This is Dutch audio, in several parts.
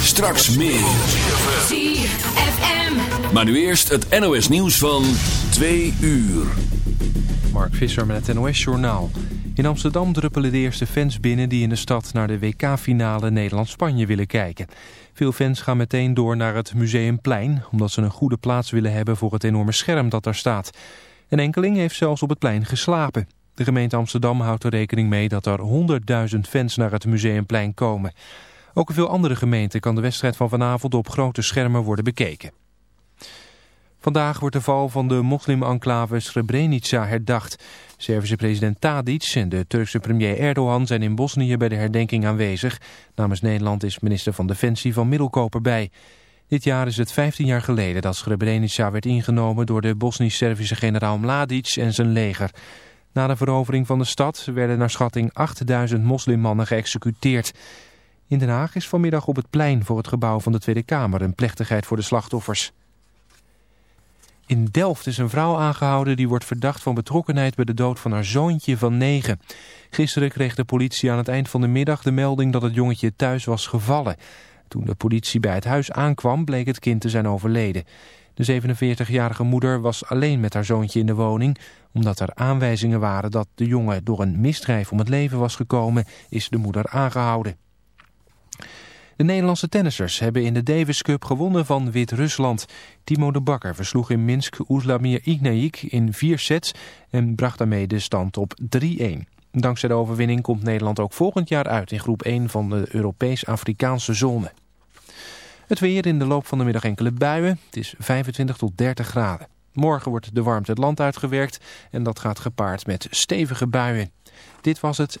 Straks meer. ZFM. Maar nu eerst het NOS nieuws van 2 uur. Mark Visser met het NOS Journaal. In Amsterdam druppelen de eerste fans binnen die in de stad naar de WK-finale Nederland-Spanje willen kijken. Veel fans gaan meteen door naar het Museumplein, omdat ze een goede plaats willen hebben voor het enorme scherm dat daar staat. Een enkeling heeft zelfs op het plein geslapen. De gemeente Amsterdam houdt er rekening mee dat er 100.000 fans naar het Museumplein komen. Ook in veel andere gemeenten kan de wedstrijd van vanavond op grote schermen worden bekeken. Vandaag wordt de val van de moslim-enclave Srebrenica herdacht. Servische president Tadic en de Turkse premier Erdogan zijn in Bosnië bij de herdenking aanwezig. Namens Nederland is minister van Defensie van Middelkoper bij. Dit jaar is het 15 jaar geleden dat Srebrenica werd ingenomen door de Bosnisch-Servische generaal Mladic en zijn leger. Na de verovering van de stad werden naar schatting 8000 moslimmannen geëxecuteerd. In Den Haag is vanmiddag op het plein voor het gebouw van de Tweede Kamer een plechtigheid voor de slachtoffers. In Delft is een vrouw aangehouden die wordt verdacht van betrokkenheid bij de dood van haar zoontje van negen. Gisteren kreeg de politie aan het eind van de middag de melding dat het jongetje thuis was gevallen. Toen de politie bij het huis aankwam bleek het kind te zijn overleden. De 47-jarige moeder was alleen met haar zoontje in de woning. Omdat er aanwijzingen waren dat de jongen door een misdrijf om het leven was gekomen, is de moeder aangehouden. De Nederlandse tennissers hebben in de Davis Cup gewonnen van Wit-Rusland. Timo de Bakker versloeg in Minsk Oeslamir Ignaik in vier sets en bracht daarmee de stand op 3-1. Dankzij de overwinning komt Nederland ook volgend jaar uit in groep 1 van de Europees-Afrikaanse zone. Het weer in de loop van de middag enkele buien. Het is 25 tot 30 graden. Morgen wordt de warmte het land uitgewerkt en dat gaat gepaard met stevige buien. Dit was het.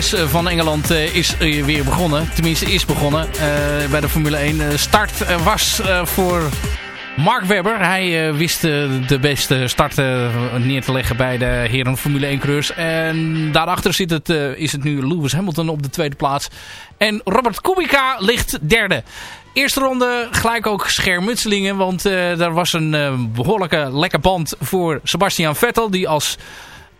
Eh, van Engeland eh, is eh, weer begonnen. Tenminste, is begonnen bij de Formule 1. Eh, Start was voor Mark Webber. Hij wist de beste start neer te leggen bij de heren Formule 1 coureurs. En daarachter zit het, is het nu Lewis Hamilton op de tweede plaats. En Robert Kubica ligt derde. Eerste ronde gelijk ook schermutselingen. Want daar was een eh, behoorlijke lekker band voor Sebastian Vettel. Die als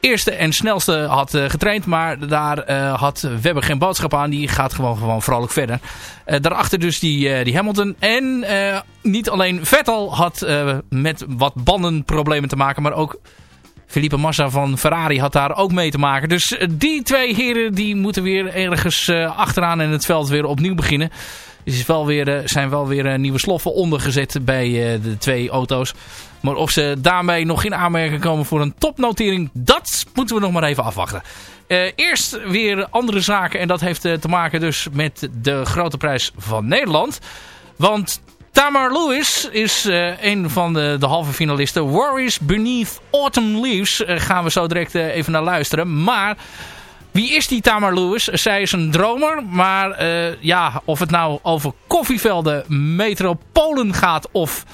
eerste en snelste had eh, getraind. Maar daar eh, had Webber geen boodschap aan. Die gaat gewoon, gewoon vrolijk verder. Eh, daarachter dus die, die Hamilton. En niet alleen Vettel had met wat bandenproblemen te maken. Maar ook Felipe Massa van Ferrari had daar ook mee te maken. Dus die twee heren die moeten weer ergens achteraan in het veld weer opnieuw beginnen. Er is wel weer, eh, zijn wel weer eh, nieuwe sloffen ondergezet bij eh, de twee auto's. Maar of ze daarmee nog in aanmerking komen voor een topnotering, dat moeten we nog maar even afwachten. Eerst weer andere zaken en dat heeft te maken dus met de grote prijs van Nederland. Want Tamar Lewis is een van de, de halve finalisten. Worries Beneath Autumn Leaves eh, gaan we zo direct even naar luisteren. Maar wie is die Tamar Lewis? Zij is een dromer, maar eh, ja, of het nou over koffievelden, metropolen gaat of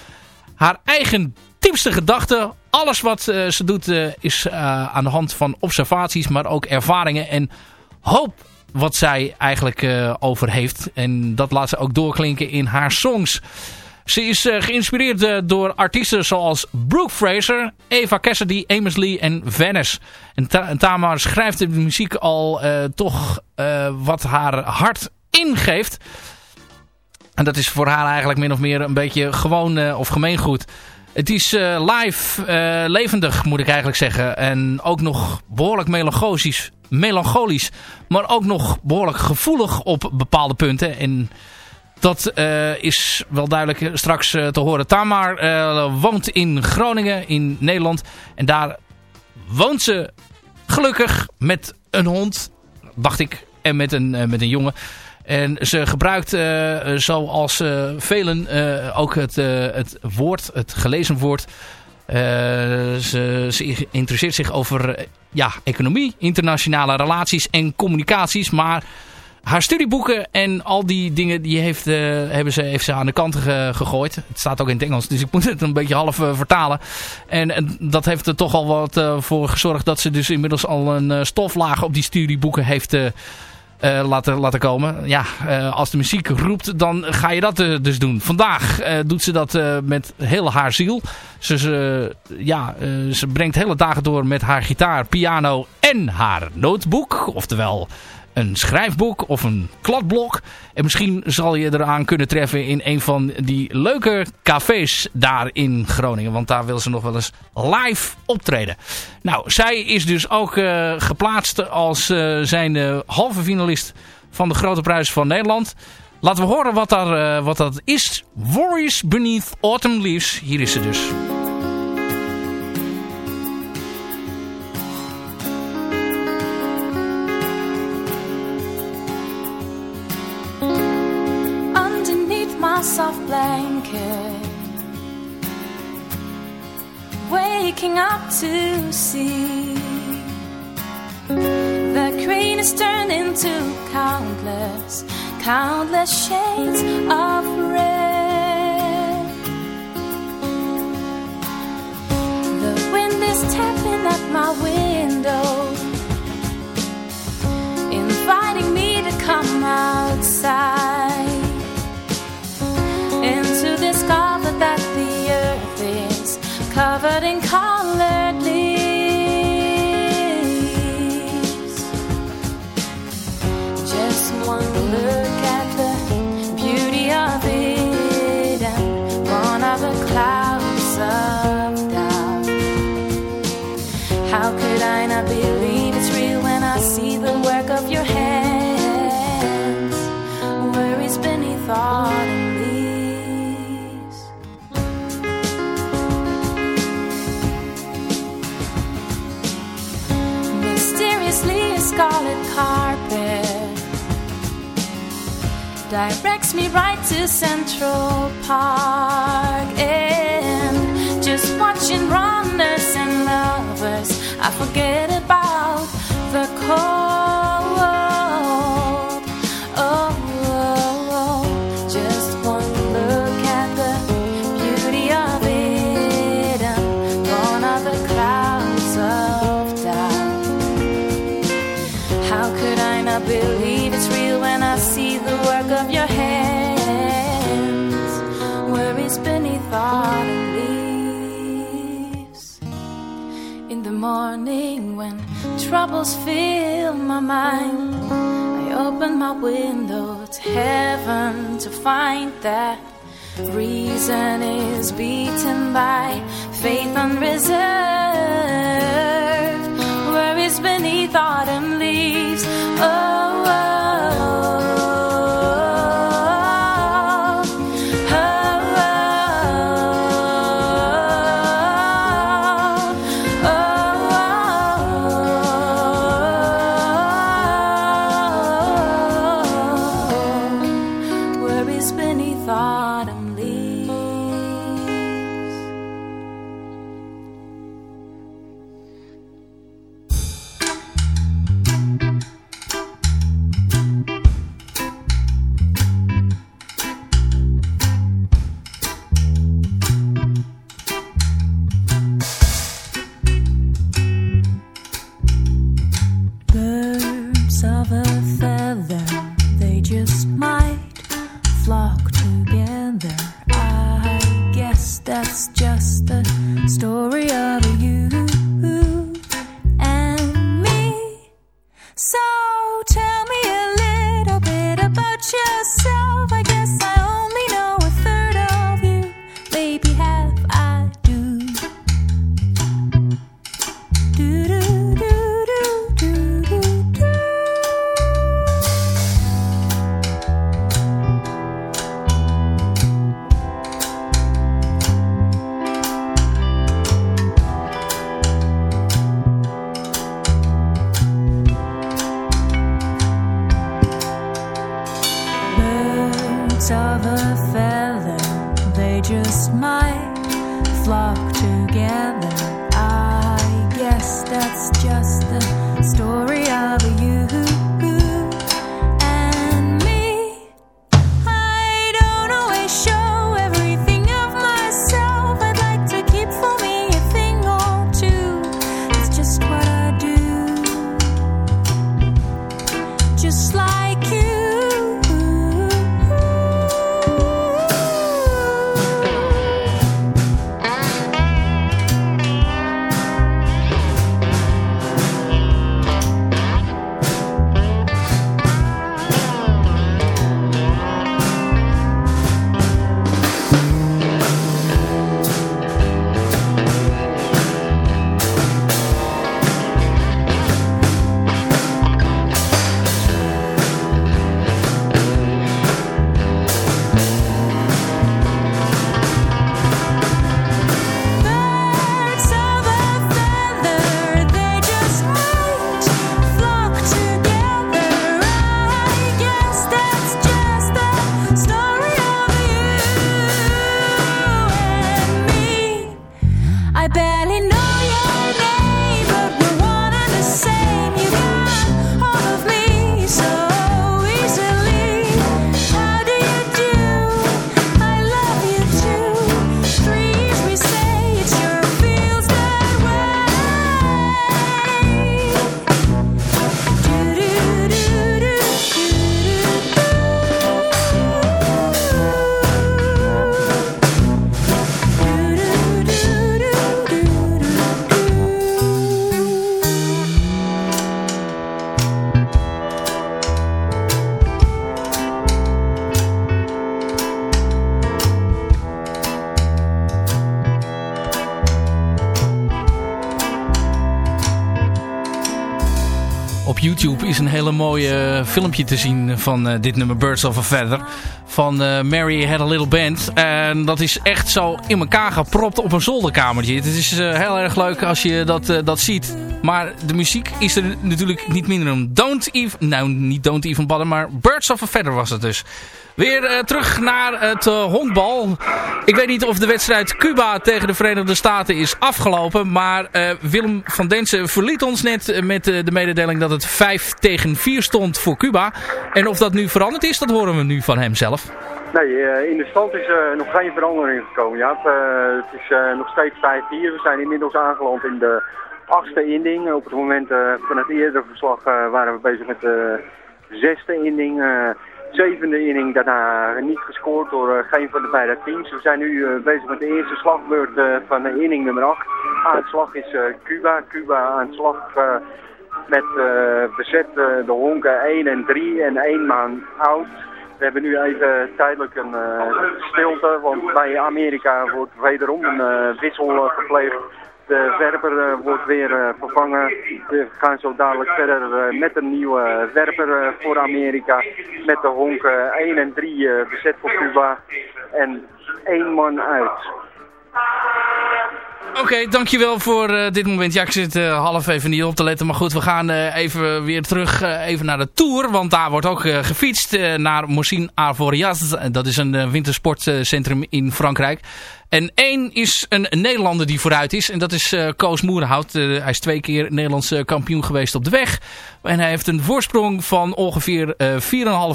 haar eigen diepste gedachten. Alles wat eh, ze doet eh, is aan de hand van observaties, maar ook ervaringen en hoop wat zij eigenlijk over heeft. En dat laat ze ook doorklinken in haar songs. Ze is eh, geïnspireerd eh, door artiesten zoals Brooke Fraser, Eva Cassidy, Amos Lee en Venice. En, Ta- Tamar schrijft de muziek al eh, toch wat haar hart ingeeft. En dat is voor haar eigenlijk min of meer een beetje gewoon eh, of gemeengoed. Het is live, levendig moet ik eigenlijk zeggen. En ook nog behoorlijk melancholisch, melancholisch. Maar ook nog behoorlijk gevoelig op bepaalde punten. En dat eh, is wel duidelijk straks eh, te horen. Tamar eh, woont in Groningen in Nederland. En daar woont ze gelukkig met een hond, dacht ik. En met een, eh, met een jongen. En ze gebruikt, eh, zoals eh, velen, eh, ook het, eh, het woord, het gelezen woord. Eh, ze, ze interesseert zich over eh, ja, economie, internationale relaties en communicaties. Maar haar studieboeken en al die dingen die heeft, eh, hebben ze, heeft ze aan de kant ge- gegooid. Het staat ook in het Engels, dus ik moet het een beetje half eh, vertalen. En, en dat heeft er toch al wat eh, voor gezorgd dat ze dus inmiddels al een stoflaag op die studieboeken heeft laten, laten komen. Ja, als de muziek roept, dan ga je dat dus doen. Vandaag doet ze dat met heel haar ziel. Ze, ze, ja, ze brengt hele dagen door met haar gitaar, piano en haar notebook. Oftewel een schrijfboek of een kladblok. En misschien zal je eraan kunnen treffen in een van die leuke cafés daar in Groningen. Want daar wil ze nog wel eens live optreden. Nou, zij is dus ook eh, geplaatst als eh, zijn eh, halve finalist van de Grote Prijs van Nederland. Laten we horen wat, daar, wat dat is. Worries Beneath Autumn Leaves. Hier is ze dus. waking up to see the green is turned into countless, countless shades of red. The wind is tapping at my window. directs me right to Central Park. I believe it's real when I see the work of your hands. Worries beneath our leaves. In the morning when troubles fill my mind, I open my window to heaven to find that. Reason is beaten by faith unreserved beneath autumn leaves. Oh. Een hele mooie filmpje te zien van dit nummer Birds of a Feather. Van Mary Had a Little Band. En dat is echt zo in elkaar gepropt op een zolderkamertje. Het is heel erg leuk als je dat, dat ziet. Maar de muziek is er natuurlijk niet minder om. Don't Even, nou niet Don't Even Bother, maar Birds of a Feather was het dus. Weer uh, terug naar het uh, honkbal. Ik weet niet of de wedstrijd Cuba tegen de Verenigde Staten is afgelopen. Maar uh, Willem van Densen verliet ons net met de mededeling dat het 5 tegen 4 stond voor Cuba. En of dat nu veranderd is, dat horen we nu van hem zelf. Nee, in de stand is nog geen verandering gekomen. Ja. het is nog steeds 5-4. We zijn inmiddels aangeland in de achtste inning. Op het moment van het eerdere verslag waren we bezig met de zesde inning zevende inning daarna niet gescoord door geen van de beide teams. We zijn nu bezig met de eerste slagbeurt van de inning nummer 8. Aan het slag is Cuba. Cuba aan het slag met bezet de honken 1 en 3 en 1 man oud. We hebben nu even tijdelijk een stilte, want bij Amerika wordt wederom een wissel gepleegd. De werper uh, wordt weer uh, vervangen. We gaan zo dadelijk verder uh, met een nieuwe werper voor Amerika. Met de honken 1 en 3 bezet voor Cuba. En één man uit. Oké, dankjewel voor uh, dit moment. Ja, ik zit uh, half even niet op te letten. Maar goed, we gaan uh, even weer terug even naar de Tour. Want daar wordt ook gefietst naar Moussin Arvoriaz. Dat is een wintersportcentrum in Frankrijk. En één is een Nederlander die vooruit is. En dat is Koos Moerenhout. Hij is twee keer Nederlands kampioen geweest op de weg. En hij heeft een voorsprong van ongeveer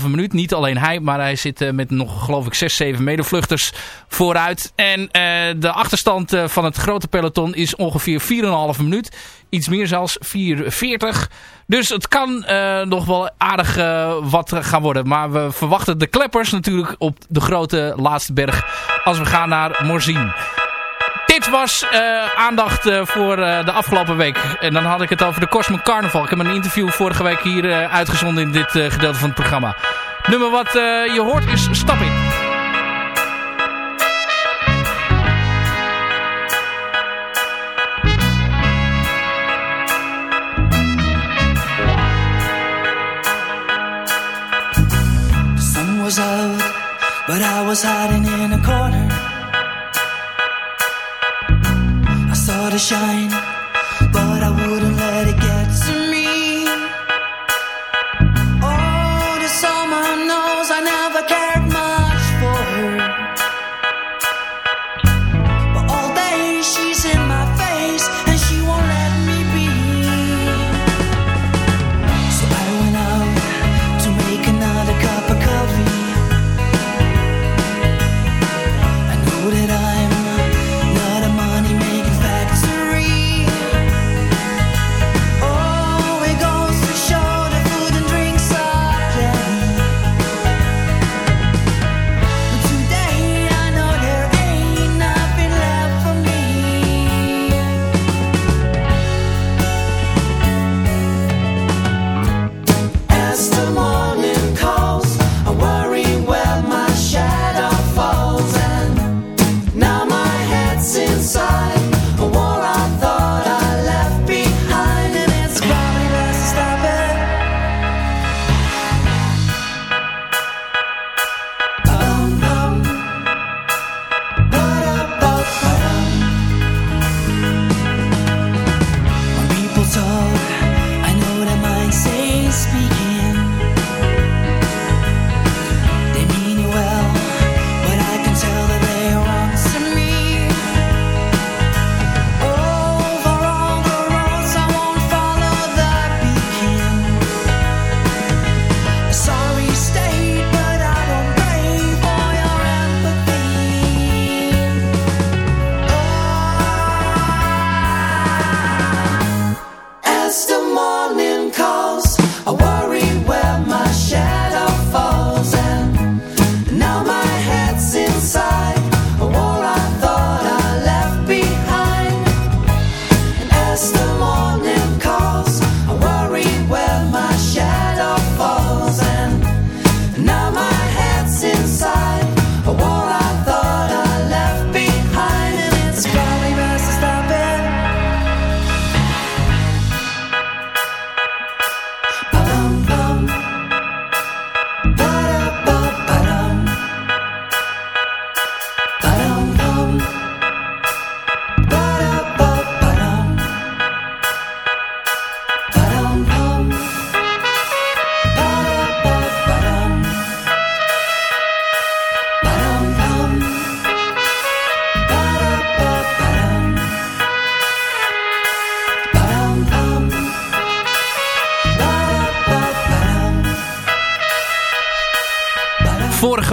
4,5 minuut. Niet alleen hij, maar hij zit met nog geloof ik 6, 7 medevluchters vooruit. En de achterstand van het grote peloton is ongeveer 4,5 minuut. Iets meer zelfs, 4,40. Dus het kan uh, nog wel aardig uh, wat gaan worden. Maar we verwachten de kleppers natuurlijk op de grote laatste berg als we gaan naar Morzine. Dit was uh, aandacht voor de afgelopen week. En dan had ik het over de Cosmic Carnival. Ik heb een interview vorige week hier uitgezonden in dit gedeelte van het programma. Nummer wat je hoort is Stap in. was out, but I was hiding in a. I saw the shine,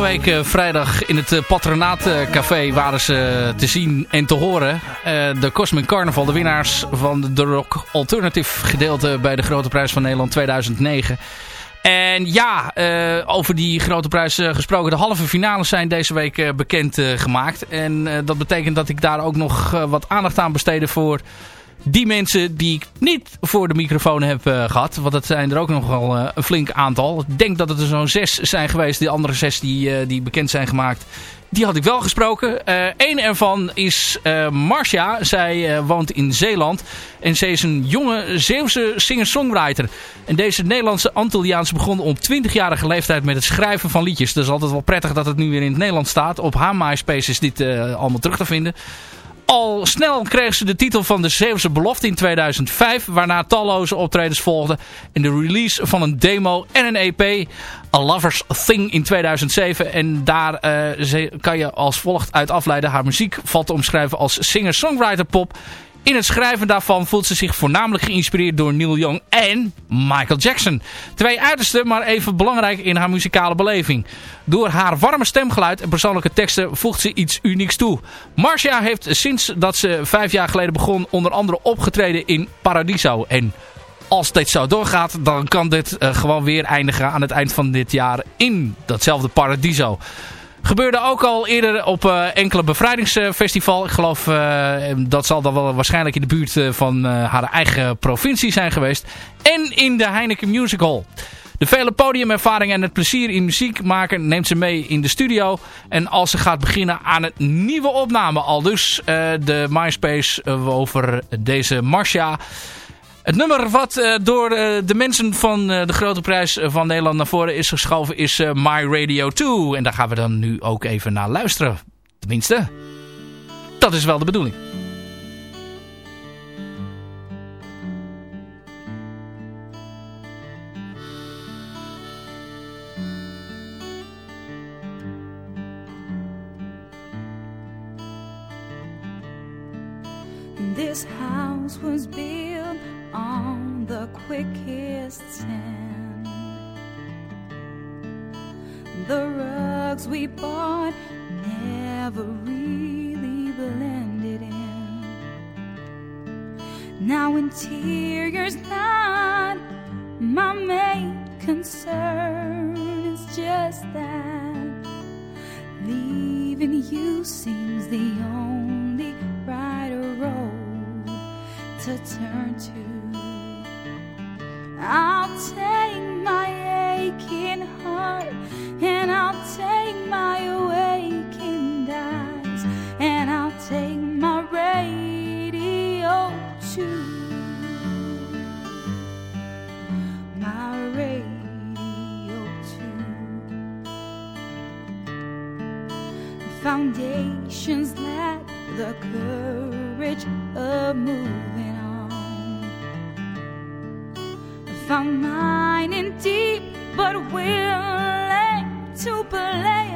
week uh, vrijdag in het uh, Patronaatcafé waren ze te zien en te horen. Uh, de Cosmic Carnival, de winnaars van de Rock Alternative gedeelte bij de Grote Prijs van Nederland 2009. En ja, over die Grote Prijs gesproken. De halve finales zijn deze week bekend gemaakt. En dat betekent dat ik daar ook nog wat aandacht aan besteden voor die mensen die ik niet voor de microfoon heb uh, gehad. Want dat zijn er ook nog wel uh, een flink aantal. Ik denk dat het er zo'n zes zijn geweest. Die andere zes die, uh, die bekend zijn gemaakt. Die had ik wel gesproken. Eén ervan is Marcia. Zij woont in Zeeland. En ze is een jonge Zeeuwse singer-songwriter. En deze Nederlandse Antilliaanse begon op 20-jarige leeftijd met het schrijven van liedjes. Is altijd wel prettig dat het nu weer in het Nederlands staat. Op haar MySpace is dit allemaal terug te vinden. Al snel kreeg ze de titel van de Zeeuwse Belofte in 2005, waarna talloze optredens volgden en de release van een demo en een EP, A Lover's Thing in 2007. En daar uh, kan je als volgt uit afleiden. Haar muziek valt te omschrijven als singer-songwriter pop in het schrijven daarvan voelt ze zich voornamelijk geïnspireerd door Neil Young en Michael Jackson. Twee uitersten, maar even belangrijk in haar muzikale beleving. Door haar warme stemgeluid en persoonlijke teksten voegt ze iets unieks toe. Marcia heeft sinds dat ze vijf jaar geleden begon onder andere opgetreden in Paradiso. En als dit zo doorgaat, dan kan dit uh, gewoon weer eindigen aan het eind van dit jaar in datzelfde Paradiso. Gebeurde ook al eerder op uh, enkele bevrijdingsfestival. Ik geloof uh, dat zal dan wel waarschijnlijk in de buurt uh, van haar eigen provincie zijn geweest. En in de Heineken Music Hall. De vele podiumervaring en het plezier in muziek maken neemt ze mee in de studio. En als ze gaat beginnen aan een nieuwe opname. Al dus de MySpace over deze Marcia. Het nummer wat uh, door uh, de mensen van uh, de Grote Prijs van Nederland naar voren is geschoven is My Radio 2. En daar gaan we dan nu ook even naar luisteren. Tenminste, dat is wel de bedoeling. This house was The rugs we bought never really blended in. Now interior's not my main concern. It's just that leaving you seems the only right road to turn to. I'll take my aching heart and I'll take my awakened eyes and I'll take my radio too. My radio too. Foundations lack the courage of moving found mine in deep but willing to play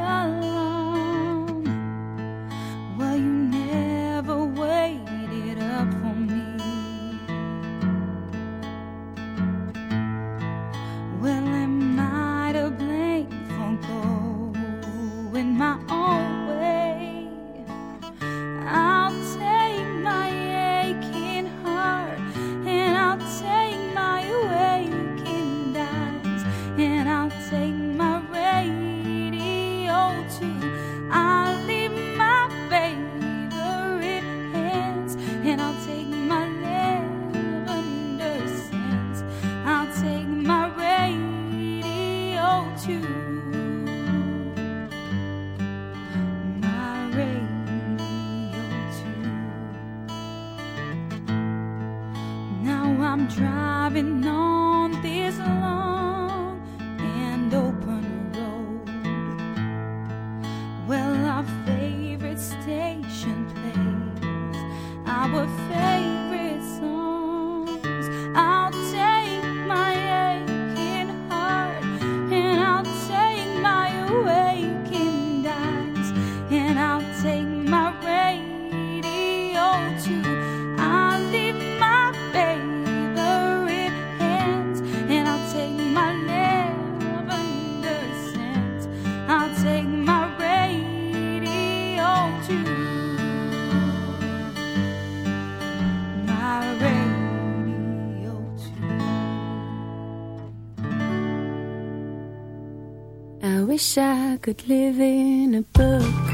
I wish I could live in a book.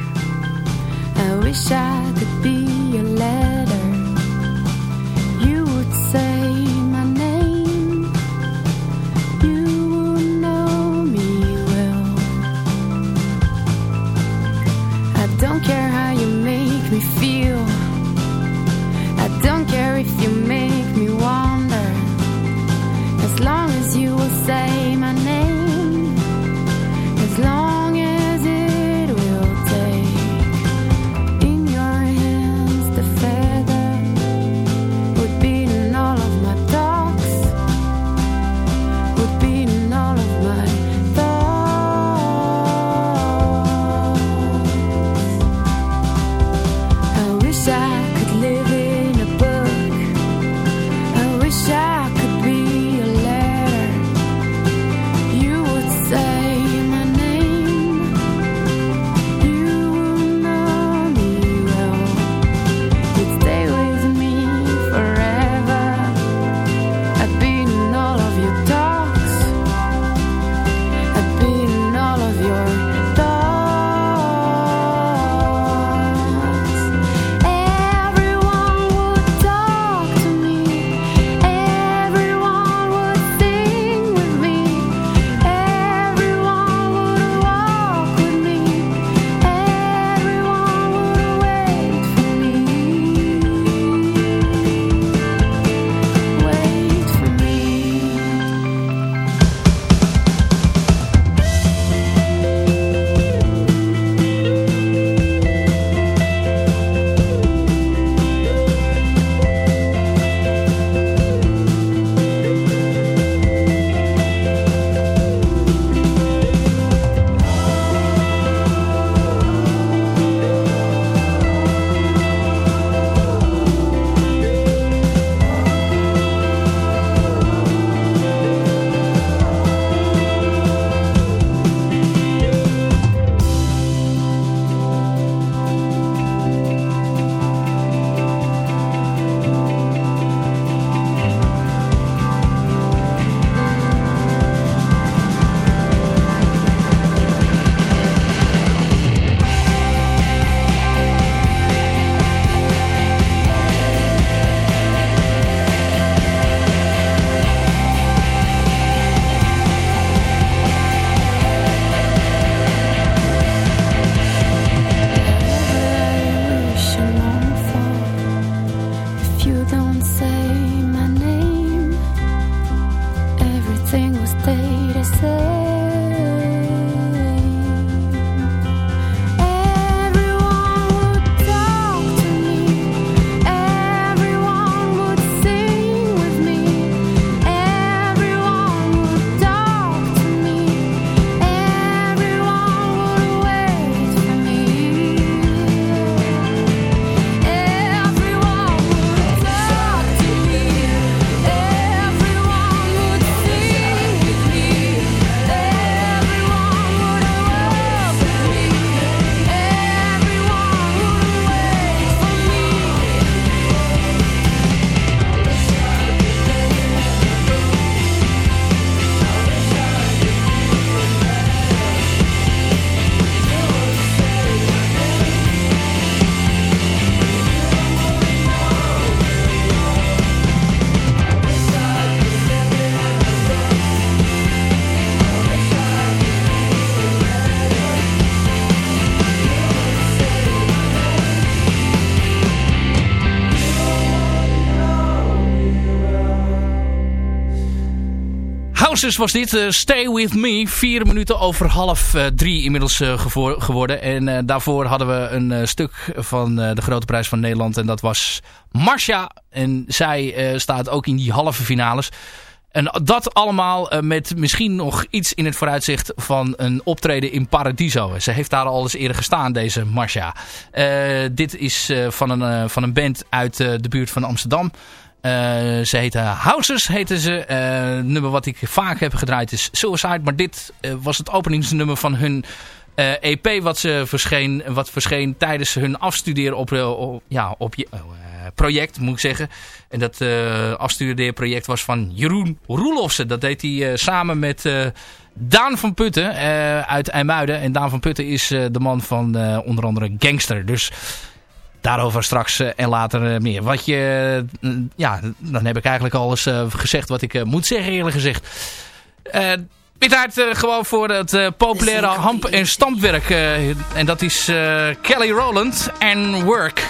I wish I could be a letter. Houses was dit. eh, Stay With Me. Vier minuten over half eh, drie inmiddels eh, geworden. En daarvoor hadden we een stuk van de Grote Prijs van Nederland. En dat was Marcia. En zij staat ook in die halve finales. En dat allemaal met misschien nog iets in het vooruitzicht van een optreden in Paradiso. Ze heeft daar al eens eerder gestaan, deze Marcia. Dit is van, een, van een band uit de buurt van Amsterdam. Eh, ze heten Houses, heten ze. Eh, het nummer wat ik vaak heb gedraaid is Suicide. Maar dit eh, was het openingsnummer van hun EP wat, ze verscheen, wat verscheen tijdens hun afstuderen op, ja, op je, oh, project, moet ik zeggen. En dat afstudeerproject was van Jeroen Roelofsen. Dat deed hij samen met... Daan van Putten uit IJmuiden. En Daan van Putten is de man van onder andere Gangster. Dus daarover straks en later meer. Wat je, ja, dan heb ik eigenlijk al eens gezegd wat ik moet zeggen eerlijk gezegd. Dit tijd gewoon voor het populaire hamp- en stampwerk. en dat is Kelly Rowland en Work.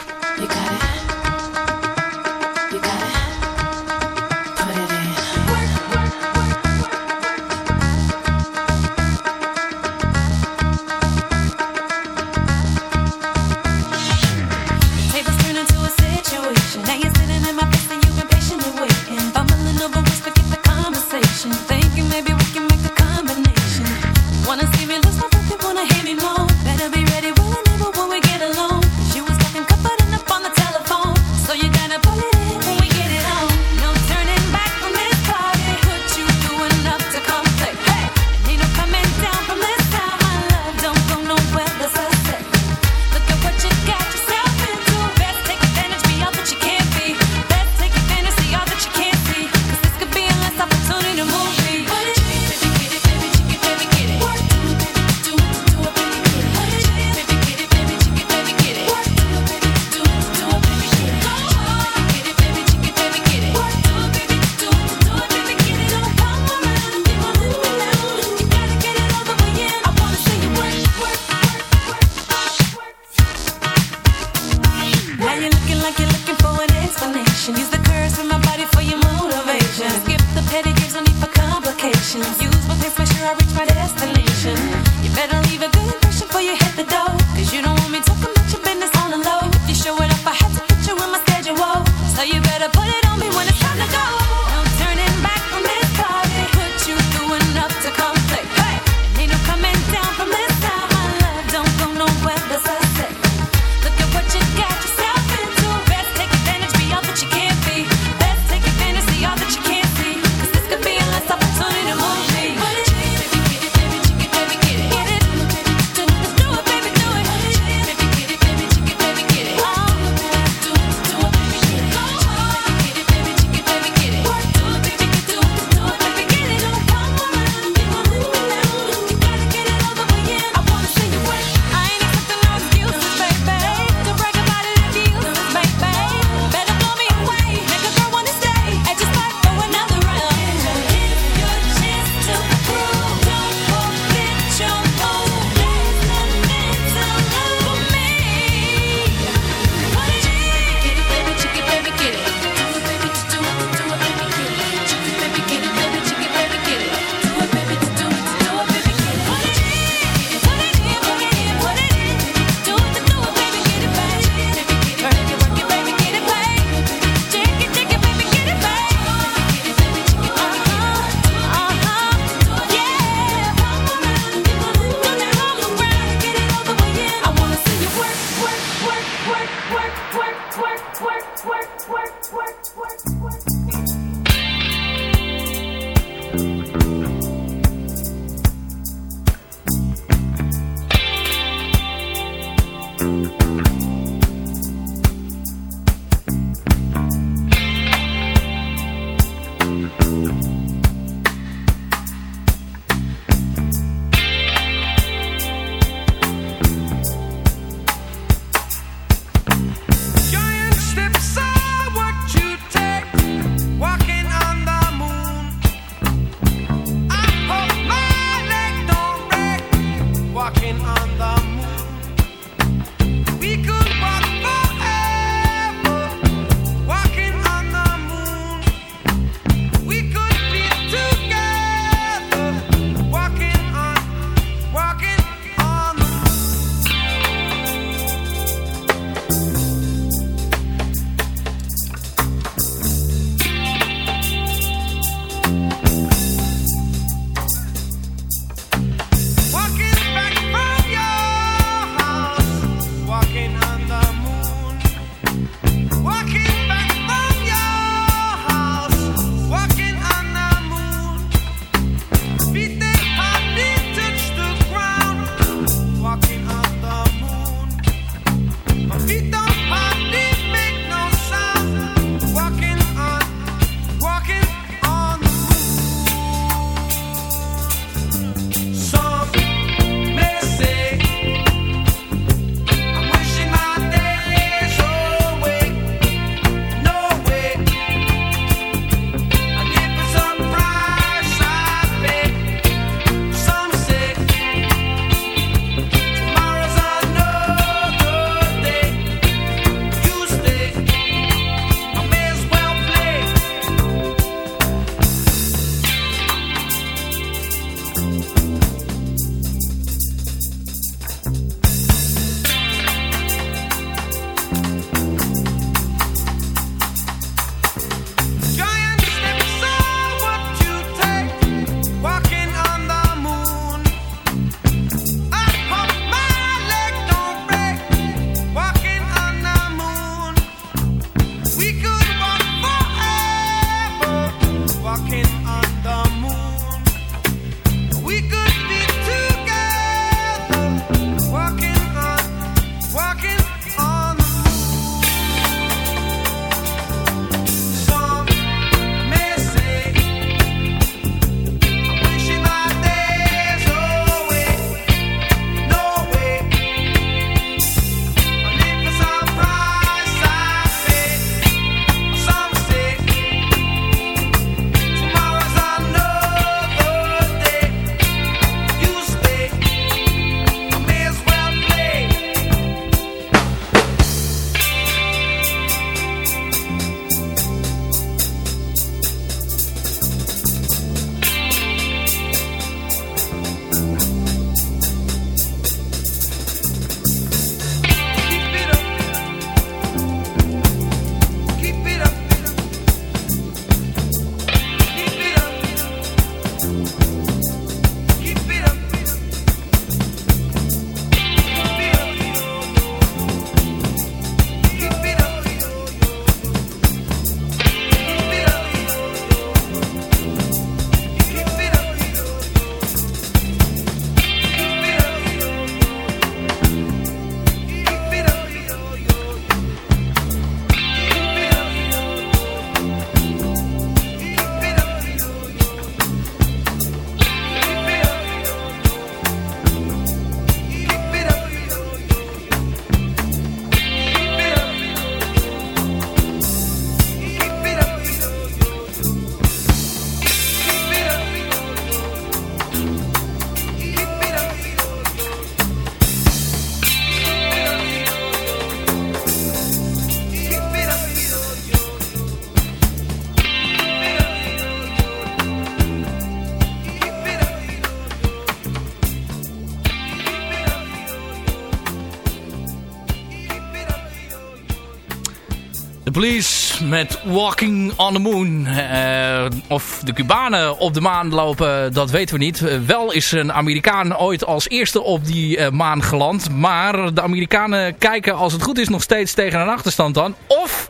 De police met Walking on the Moon. Eh, of de Cubanen op de maan lopen, dat weten we niet. Wel is een Amerikaan ooit als eerste op die eh, maan geland. Maar de Amerikanen kijken als het goed is nog steeds tegen een achterstand aan. Of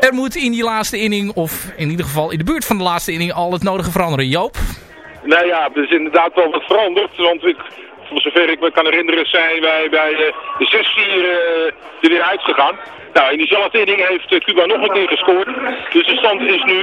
er moet in die laatste inning, of in ieder geval in de buurt van de laatste inning, al het nodige veranderen. Joop? Nou ja, er is inderdaad wel wat veranderd. Want ik, voor zover ik me kan herinneren zijn wij bij eh, de 6-4 eh, er weer uitgegaan. Nou, in diezelfde inning heeft eh, Cuba nog een keer gescoord. Dus de stand is nu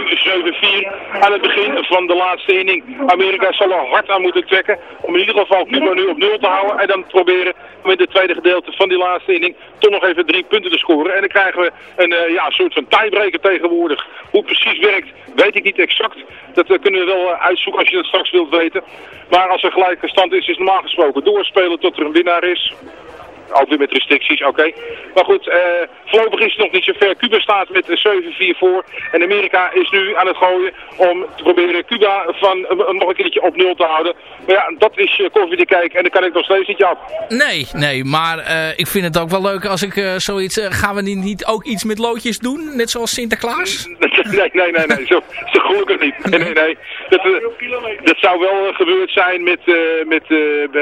7-4 aan het begin van de laatste inning. Amerika zal er hard aan moeten trekken om in ieder geval Cuba nu op nul te houden. En dan proberen in het tweede gedeelte van die laatste inning toch nog even drie punten te scoren. En dan krijgen we een eh, ja, soort van tiebreaker tegenwoordig. Hoe het precies werkt, weet ik niet exact. Dat eh, kunnen we wel uitzoeken als je dat straks wilt weten. Maar als er gelijke stand is, is normaal gesproken doorspelen tot er een winnaar is. Ook weer met restricties, oké. Maar goed, eh, voorlopig is het nog niet zo ver. Cuba staat met eh, 7-4 voor. En Amerika is nu aan het gooien om te proberen Cuba van eh, nog een keertje op nul te houden. Maar ja, dat is eh, koffie te kijken en dan kan ik nog steeds niet Jap. Nee, nee, maar ik vind het ook wel leuk als ik zoiets... gaan we niet, ook iets met loodjes doen? Net zoals Sinterklaas? Nee, nee, nee, nee, zo, zo gelukkig niet. Nee, nee, nee. Dat, dat zou wel gebeurd zijn met, met,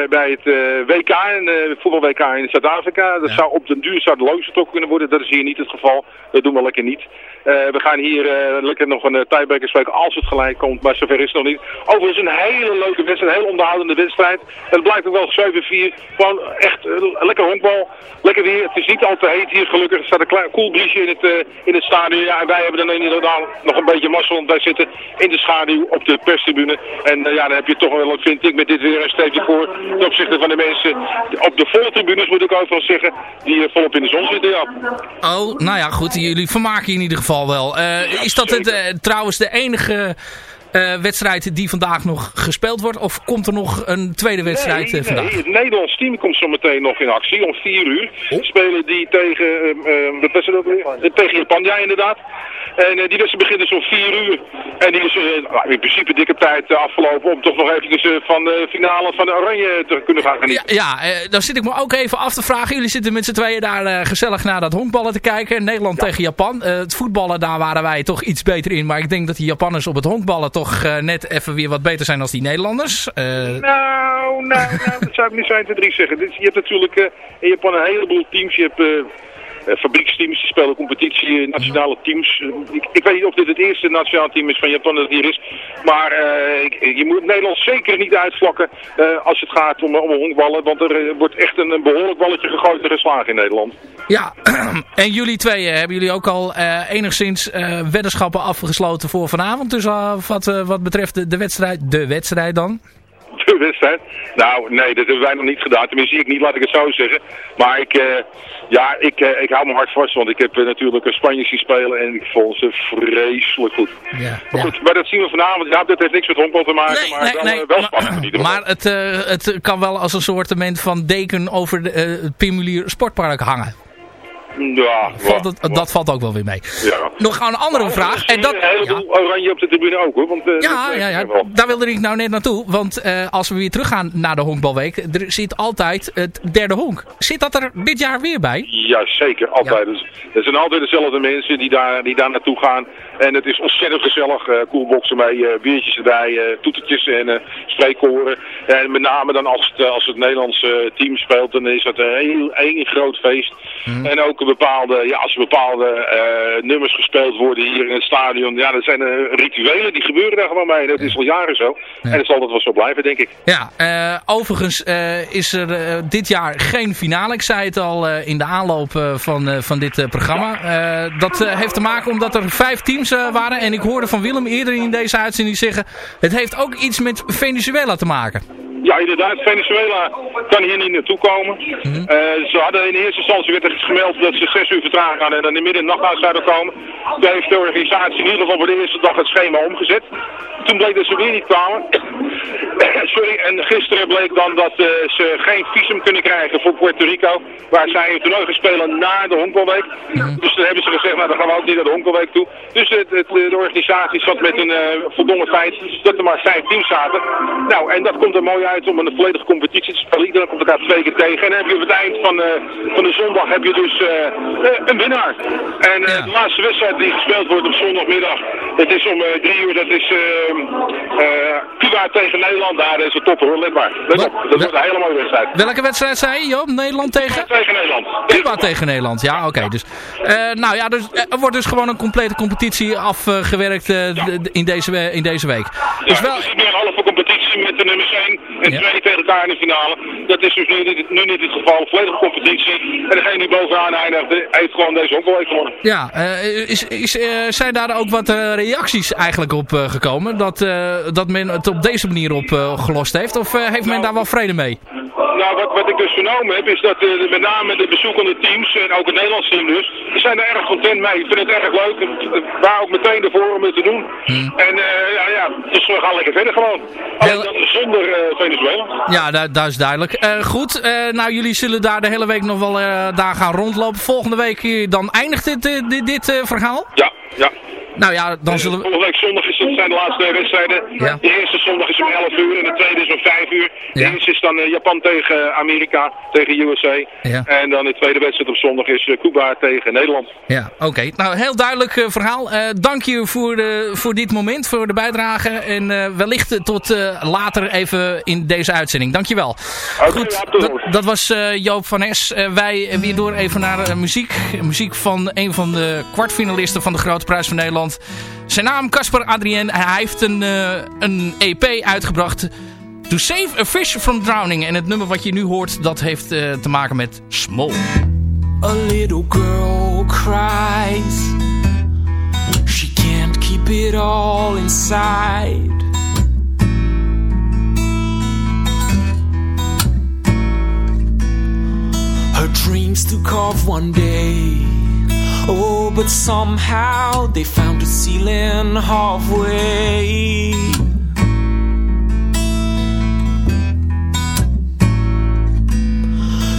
bij, het WK, en, voetbal-WK in Zuid-Afrika. Dat zou op den duur zou de kunnen worden. Dat is hier niet het geval. Dat doen we lekker niet. Eh, we gaan hier eh, lekker nog een uh, tiebreaker spreken als het gelijk komt, maar zover is het nog niet. Overigens een hele leuke wedstrijd, een heel onderhoudende wedstrijd. Het blijft ook wel 7-4. Gewoon echt lekker honkbal, lekker weer. Het is niet al te heet hier gelukkig. Er staat een klein koel briesje in het, in het stadion. Ja, en wij hebben dan inderdaad nog een beetje mazzel, want wij zitten in de schaduw op de perstribune. En ja, dan heb je toch wel, vind ik, met dit weer een steentje voor ten opzichte van de mensen op de volle tribunes, moet ik zeggen, die eh, volop in de zon zitten, ja. Oh, nou ja, goed. Jullie vermaken in ieder geval wel. Eh, is dat het, eh, trouwens de enige eh, wedstrijd die vandaag nog gespeeld wordt? Of komt er nog een tweede wedstrijd eh, vandaag? Nee, het Nederlands team komt zo meteen nog in actie om 4 uur. Spelen die tegen, uh, wat was ook weer? Eh, tegen Japan, ja inderdaad. En eh, die wedstrijd begint dus om 4 uur. En die is eh, nou, in principe dikke tijd afgelopen om toch nog even van de finale van de Oranje te kunnen gaan genieten. Ja, eh, dan zit ik me ook even af te vragen. Jullie zitten met z'n tweeën daar gezellig naar dat honkballen te kijken. Nederland tegen Japan. Eh, het voetballen, daar waren wij toch iets beter in. Maar ik denk dat die Japanners op het honkballen toch eh, net even weer wat beter zijn dan die Nederlanders. Eh, Nou, nou, nou, dat zou ik zijn te drie zeggen. Dit, je hebt natuurlijk eh, in Japan een heleboel teams. Je hebt fabrieksteams, die spelen competitie, eh, nationale teams. Eh, ik, ik weet niet of dit het eerste nationale team is van Japan dat hier is. Maar eh, je moet Nederland zeker niet uitvlakken eh, als het gaat om, om honkballen. Want er eh, wordt echt een, behoorlijk balletje gegooid en geslagen in Nederland. Ja, en jullie twee eh, hebben jullie ook al eh, enigszins eh, weddenschappen afgesloten voor vanavond. Dus eh, wat, eh, wat betreft de wedstrijd, de wedstrijd dan? De wedstrijd? Nou, nee, dat hebben wij nog niet gedaan. Tenminste, ik niet, laat ik het zo zeggen. Maar ik, eh, ja, ik, eh, ik hou me hard vast, want ik heb eh, natuurlijk een Spanje zien spelen en ik vond ze vreselijk goed. Ja, Maar goed, maar dat zien we vanavond. Ja, dat heeft niks met honkbal te maken, maar nee, wel, nee, wel spannend geval. Maar het, eh, het kan wel als een soort van deken over de, het Pimulier Sportpark hangen. Ja, Valt het, dat valt ook wel weer mee. ja. Nog een andere vraag. En dat, Een heleboel oranje op de tribune ook hoor. Want, eh, ja, daar wilde ik nou net naartoe. Want eh, als we weer teruggaan naar de honkbalweek. Er zit altijd het derde honk. Zit dat er dit jaar weer bij? Ja, zeker. Altijd. Dus, er zijn altijd dezelfde mensen die daar, die daar naartoe gaan. En het is ontzettend gezellig. eh koelboxen mee, biertjes erbij, toetertjes en spreekkoren. En met name dan als het, als het Nederlandse team speelt, dan is dat een heel één groot feest. En ook een bepaalde, ja, als er bepaalde eh, nummers gespeeld worden hier in het stadion. Ja, dat zijn eh, rituelen, die gebeuren daar gewoon mee. Dat is al jaren zo. En dat zal dat wel zo blijven, denk ik. Ja, eh, overigens is er dit jaar geen finale. Ik zei het al in de aanloop van, van dit programma. Dat heeft te maken omdat er vijf teams waren. En ik hoorde van Willem eerder in deze uitzending zeggen... het heeft ook iets met Venezuela te maken. Ja, inderdaad. Venezuela kan hier niet naartoe komen. Eh, ze hadden in eerste instantie werd er gemeld dat ze zes uur vertraging hadden en dan in midden in de nacht aan zouden komen. Toen heeft de organisatie in ieder geval voor de eerste dag het schema omgezet. Toen bleek dat ze weer niet kwamen. Sorry, en gisteren bleek dan dat eh, ze geen visum kunnen krijgen voor Puerto Rico, waar zij een toernooi gaan spelen na de honkbalweek. Dus dan hebben ze gezegd, nou dan gaan we ook niet naar de honkbalweek toe. Dus het, het, de organisatie zat met een uh, feit dat er maar vijf teams zaten. Nou, en dat komt er mooi om een volledige competitie te spelen. Iedereen komt elkaar twee keer tegen. En dan heb je op het eind van, eh, van de zondag heb je dus eh, eh, een winnaar. En de laatste wedstrijd die gespeeld wordt op zondagmiddag, het is om drie uur, dat is eh, eh, Cuba tegen Nederland. Daar is het top hoor, let maar. Let dat wordt een hele mooie wedstrijd. Welke wedstrijd zei je, Joop? Nederland tegen? Tegen Nederland. Cuba tegen Nederland, ja, oké. Dus, nou ja, dus, er wordt dus gewoon een complete competitie afgewerkt in, deze, in deze week. Dus wel, het is meer een halve competitie met de nummers 1 en 2 tegen elkaar in de finale. Dat is dus nu, niet- nu niet het geval. Volledige competitie. En degene die bovenaan eindigt, heeft gewoon deze honkbal gewonnen. ja, eh, is, is, eh, zijn daar ook wat eh, reacties eigenlijk op gekomen? Dat, dat men het op deze manier op eh, gelost heeft? Of heeft men daar wel vrede mee? Nou, wat, wat ik dus vernomen heb, is dat eh, de- met name de bezoekende teams, en ook het Nederlands team dus, die zijn er erg content mee. Ik vind het erg leuk. en Het waren ook meteen ervoor om het te doen. En eh, ja, ja, dus we gaan lekker verder gewoon. Dan zonder eh, Venezuela. Ja, dat, dat is duidelijk. Goed, nou jullie zullen daar de hele week nog wel daar gaan rondlopen. Volgende week dan eindigt dit, dit, dit verhaal? Ja, ja. Nou ja, dan zullen we... Volgende week zondag is het, zijn de laatste twee wedstrijden. Ja. De eerste zondag is om 11 uur en de tweede is om 5 uur. De Ja. eerste is dan eh, Japan tegen Amerika, tegen USA. Ja. En dan de tweede wedstrijd op zondag is eh, Cuba tegen Nederland. Ja, oké. Nou, heel duidelijk eh, verhaal. Eh, dank je voor, de, voor dit moment, voor de bijdrage. En eh, wellicht tot eh, later even in deze uitzending. Dank je wel. Goed, dat, dat was eh, Joop van Es. Eh, wij eh, weer door even naar eh, muziek. Muziek van een van de kwartfinalisten van de Grote Prijs van Nederland. Zijn naam Casper Adrien. Hij heeft een, eh, een EP uitgebracht. To Save a Fish from Drowning. En het nummer wat je nu hoort, dat heeft eh, te maken met Small. A little girl cries. She can't keep it all inside. Her dreams took off one day. Oh, but somehow they found a ceiling halfway.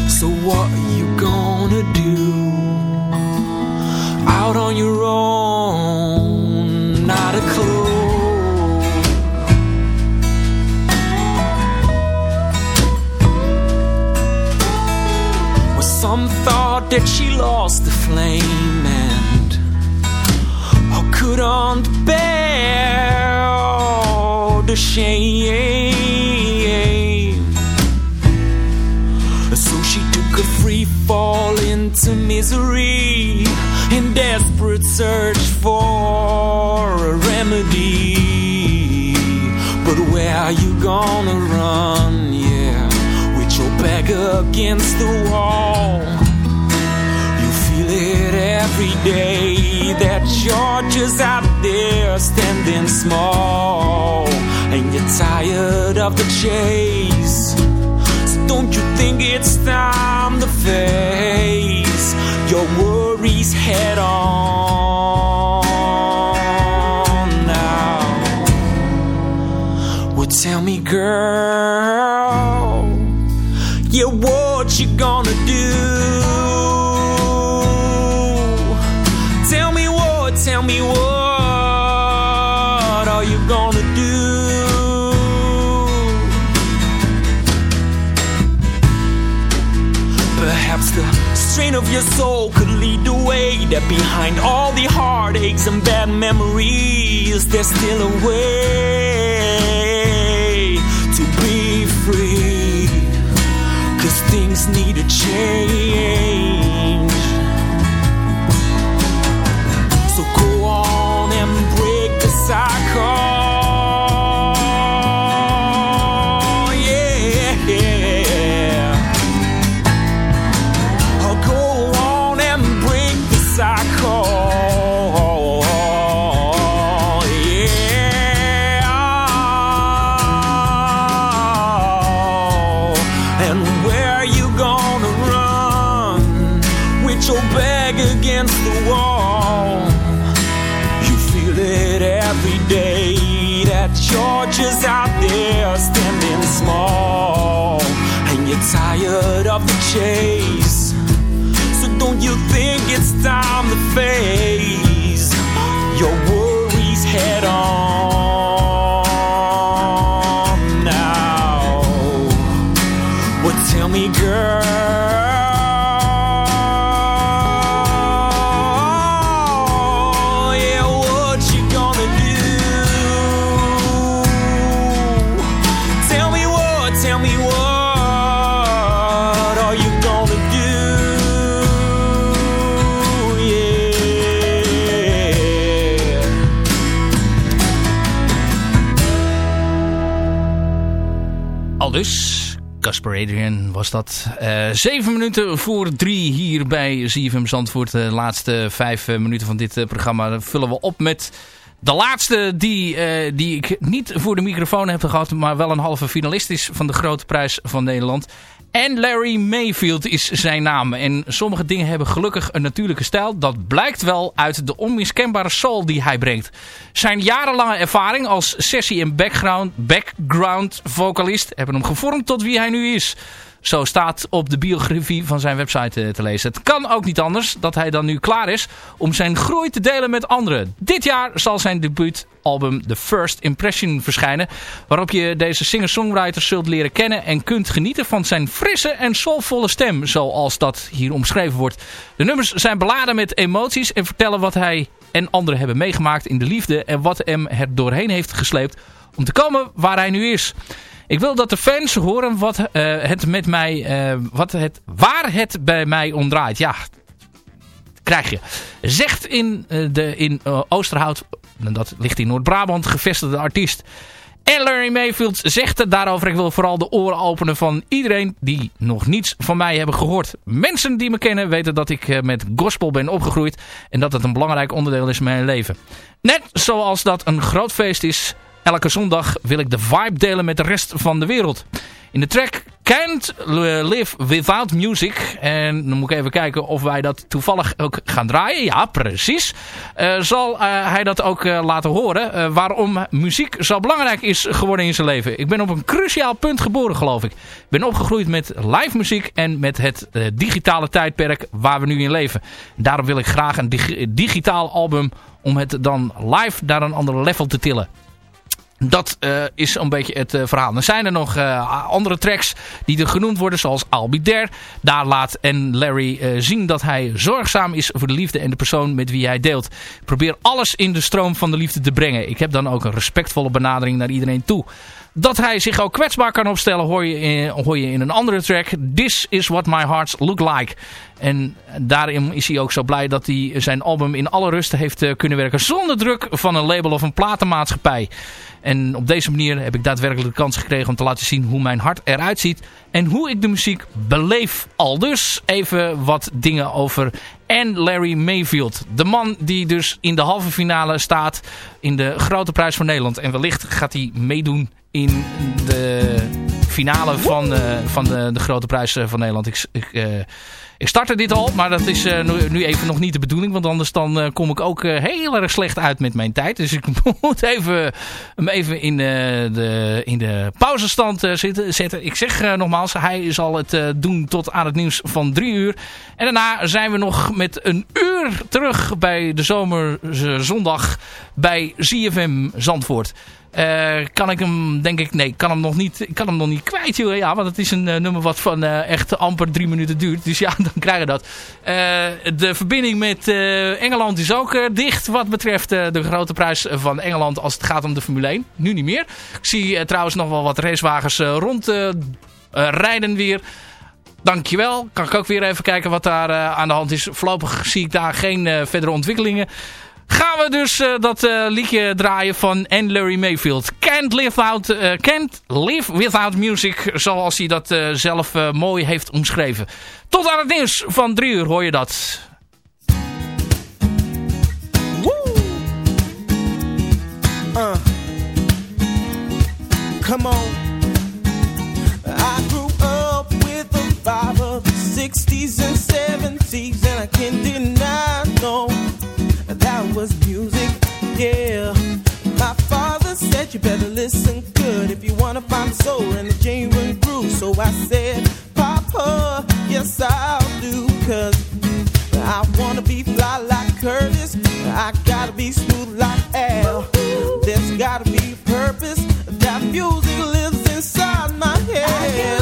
So what are you gonna do? Out on your own, not a clue. Well, some thought that she lost the flame shame. So she took a free fall into misery in desperate search for a remedy. But where are you gonna run? Yeah, with your back against the wall. You feel it every day that you're just out there standing small. And you're tired of the chase. So don't you think it's time to face your worries head on now? Well, tell me, girl, that behind all the heartaches and bad memories, there's still a way to be free. Cause things need a change. Against the wall? You feel it every day that you're just out there standing small and you're tired of the chase. So don't you think it's time to face Casper Adrian was dat. Eh, zeven minuten voor drie hier bij ZFM Zandvoort. De laatste vijf eh, minuten van dit eh, programma vullen we op met de laatste die, die ik niet voor de microfoon heb gehad. Maar wel een halve finalist is van de Grote Prijs van Nederland. En Larry Mayfield is zijn naam. En sommige dingen hebben gelukkig een natuurlijke stijl. Dat blijkt wel uit de onmiskenbare soul die hij brengt. Zijn jarenlange ervaring als sessie- en background, background vocalist... hebben hem gevormd tot wie hij nu is. Zo staat op de biografie van zijn website eh, te lezen. Het kan ook niet anders dat hij dan nu klaar is om zijn groei te delen met anderen. Dit jaar zal zijn debuutalbum The First Impression verschijnen. Waarop je deze singer-songwriter zult leren kennen en kunt genieten van zijn frisse en soulvolle stem. Zoals dat hier omschreven wordt. De nummers zijn beladen met emoties en vertellen wat hij en anderen hebben meegemaakt in de liefde. En wat hem er doorheen heeft gesleept om te komen waar hij nu is. Ik wil dat de fans horen wat, eh, het met mij, eh, wat het, waar het bij mij om draait. Ja, krijg je. Zegt in, eh, de, in Oosterhout, en dat ligt in Noord-Brabant, gevestigde artiest. En Larry Mayfield zegt het daarover. Ik wil vooral de oren openen van iedereen die nog niets van mij hebben gehoord. Mensen die me kennen weten dat ik met gospel ben opgegroeid. En dat het een belangrijk onderdeel is van mijn leven. Net zoals dat een groot feest is. Elke zondag wil ik de vibe delen met de rest van de wereld. In de track Can't Live Without Music. En dan moet ik even kijken of wij dat toevallig ook gaan draaien. Ja, precies. Eh, zal eh, hij dat ook eh, laten horen. waarom muziek zo belangrijk is geworden in zijn leven. Ik ben op een cruciaal punt geboren, geloof ik. Ik ben opgegroeid met live muziek en met het digitale tijdperk waar we nu in leven. Daarom wil ik graag een dig- digitaal album om het dan live naar een ander level te tillen. Dat eh, is een beetje het eh, verhaal. Dan zijn er nog eh, andere tracks die er genoemd worden, zoals There. Daar laat en Larry zien dat hij zorgzaam is voor de liefde en de persoon met wie hij deelt. Probeer alles in de stroom van de liefde te brengen. Ik heb dan ook een respectvolle benadering naar iedereen toe. Dat hij zich ook kwetsbaar kan opstellen hoor je, in, hoor je in een andere track. This is what my hearts look like. En daarin is hij ook zo blij dat hij zijn album in alle rust heeft kunnen werken. Zonder druk van een label of een platenmaatschappij. En op deze manier heb ik daadwerkelijk de kans gekregen om te laten zien hoe mijn hart eruit ziet. En hoe ik de muziek beleef. Al dus even wat dingen over en Larry Mayfield. De man die dus in de halve finale staat in de Grote Prijs van Nederland. En wellicht gaat hij meedoen in de finale van, eh, van de, de Grote Prijs eh, van Nederland. Ik, ik, eh, ik startte dit al, maar dat is nu, nu even nog niet de bedoeling. Want anders dan kom ik ook heel erg slecht uit met mijn tijd. Dus ik moet even, hem even in, de, in de pauzestand zitten, zetten. Ik zeg nogmaals, hij zal het doen tot aan het nieuws van drie uur. En daarna zijn we nog met een uur terug bij de zomerzondag bij ZFM Zandvoort. Eh, kan ik hem, denk ik, nee, kan hem nog niet, kan hem nog niet kwijt, joh. Ja, want het is een eh, nummer wat van eh, echt amper drie minuten duurt. Dus ja, dan krijg je dat. De verbinding met Engeland is ook dicht wat betreft de grote prijs van Engeland als het gaat om de Formule 1. Nu niet meer. Ik zie trouwens nog wel wat racewagens eh, rond eh, eh, rijden weer. Dankjewel. Kan ik ook weer even kijken wat daar aan de hand is. Voorlopig zie ik daar geen verdere ontwikkelingen. Gaan we dus eh, dat eh, liedje draaien van Anne Larry Mayfield. Can't live, without, eh, live without music. Zoals hij dat zelf mooi heeft omschreven. Tot aan het nieuws van drie uur hoor je dat. Uh, come on. I grew up with the vibe of the 60s and 70s, and I can't deny, no, was music, yeah. My father said you better listen good if you wanna find soul and the genuine groove. So I said, Papa, yes I'll do, cause I wanna be fly like Curtis. I gotta be smooth like Al. There's gotta be purpose. That music lives inside my head.